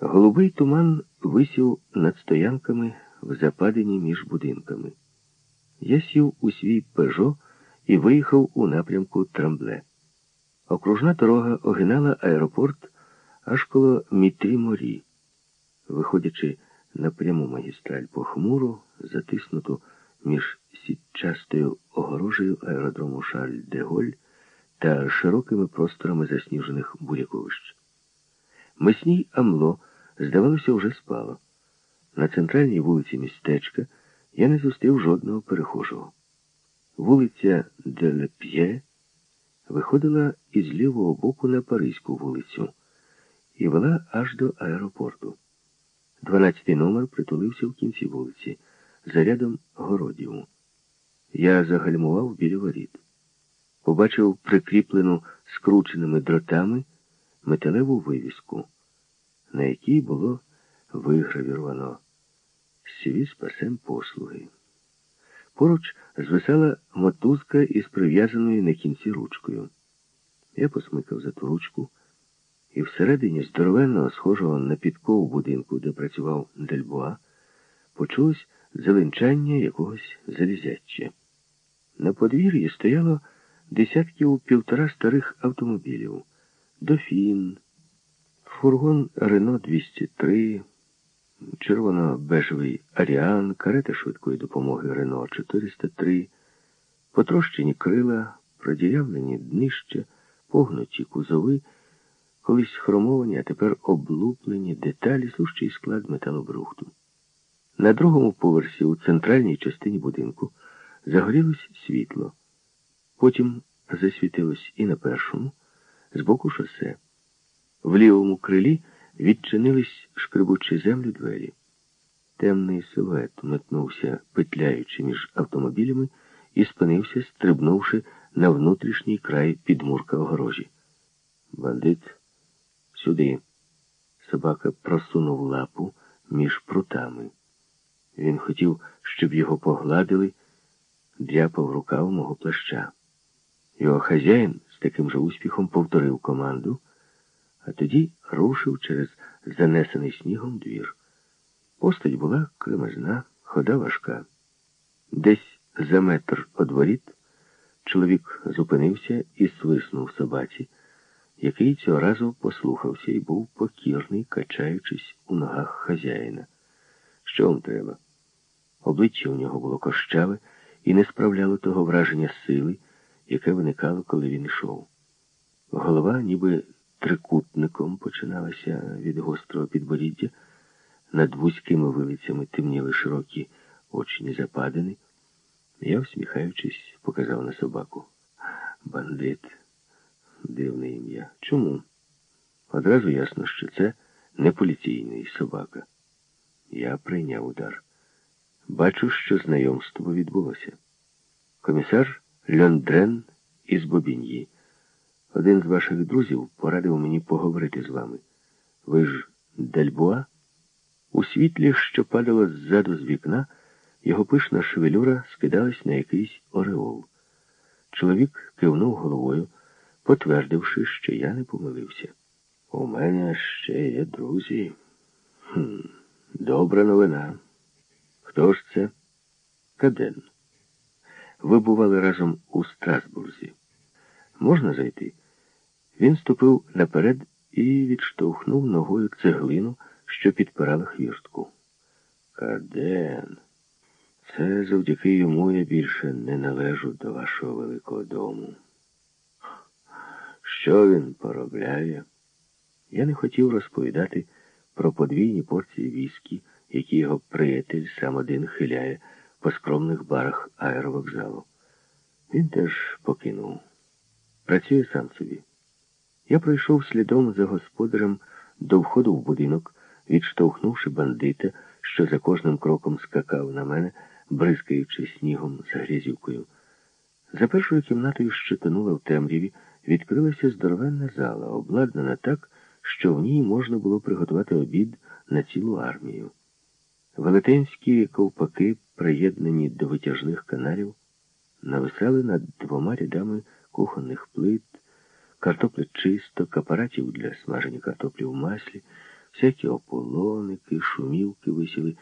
Голубий туман висів над стоянками в западині між будинками. Я сів у свій пежо і виїхав у напрямку Трамбле. Окружна дорога огинала аеропорт аж коло Мітрі морі. Виходячи на пряму магістраль похмуру, затиснуту між сітчастою огорожею аеродрому Шарль де Голь та широкими просторами засніжених буряковищ. Месній Амло, здавалося, вже спало. На центральній вулиці містечка я не зустрів жодного перехожого. Вулиця Делеп'є виходила із лівого боку на Паризьку вулицю і вела аж до аеропорту. Дванадцятий номер притулився в кінці вулиці, за рядом городів. Я загальмував біля воріт. Побачив прикріплену скрученими дротами металеву вивіску, на якій було вигравіровано «Сіві спасем послуги. Поруч звисала мотузка із прив'язаною на кінці ручкою. Я посмикав за ту ручку, і всередині здоровенного, схожого на підкову будинку, де працював Дельбуа, почулось зеленчання якогось залізяча. На подвір'ї стояло десятків півтора старих автомобілів. Дофін, фургон Рено 203, червоно-бежевий Аріан, карета швидкої допомоги Рено 403, потрощені крила, продірявлені днища, погнуті кузови, колись хромовані, а тепер облуплені деталі, сущий склад металобрухту. На другому поверсі у центральній частині будинку загорілось світло. Потім засвітилось і на першому, з боку шосе. В лівому крилі відчинились шкребучі землю двері. Темний силует метнувся, петляючи між автомобілями, і спинився, стрибнувши на внутрішній край підмурка огорожі. Бандит сюди. Собака просунув лапу між прутами. Він хотів, щоб його погладили, дряпав рукав мого плаща. Його хазяїн з таким же успіхом повторив команду, а тоді рушив через занесений снігом двір. Постать була кремезна, хода важка. Десь за метр од воріт чоловік зупинився і свиснув собаці, який цього разу послухався і був покірний, качаючись у ногах хазяїна. Що вам треба? Обличчя у нього було кощаве і не справляло того враження сили, яке виникало, коли він йшов. Голова, ніби трикутником, починалася від гострого підборіддя, над вузькими вилицями темніли широкі очі западини. Я, всміхаючись, показав на собаку. Бандит, дивне ім'я. Чому? Одразу ясно, що це не поліційний собака. Я прийняв удар. Бачу, що знайомство відбулося. Комісар Льондрен із Бобіньї. Один з ваших друзів порадив мені поговорити з вами. Ви ж Дельбуа? У світлі, що падало ззаду з вікна, його пишна шевелюра скидалась на якийсь ореол. Чоловік кивнув головою, потвердивши, що я не помилився. У мене ще є друзі. Хм, Добра новина. Хто ж це? Каден. Ви бували разом у Страсбурзі. Можна зайти? Він ступив наперед і відштовхнув ногою цеглину, що підпирала хвіртку. Каден. Це завдяки йому я більше не належу до вашого великого дому. Що він поробляє? Я не хотів розповідати про подвійні порції віскі, які його приятель сам один хиляє по скромних барах аеровокзалу. Він теж покинув. Працює сам собі. Я пройшов слідом за господарем до входу в будинок, відштовхнувши бандита, що за кожним кроком скакав на мене, бризкаючи снігом за грязюкою. За першою кімнатою, що тонула в темряві, відкрилася здоровенна зала, обладнана так, що в ній можна було приготувати обід на цілу армію. Велетенські ковпаки, приєднані до витяжних каналів, нависали над двома рядами кухонних плит, картоплечисток, апаратів для смаження картоплі в маслі, всякі ополоники, шумівки висіли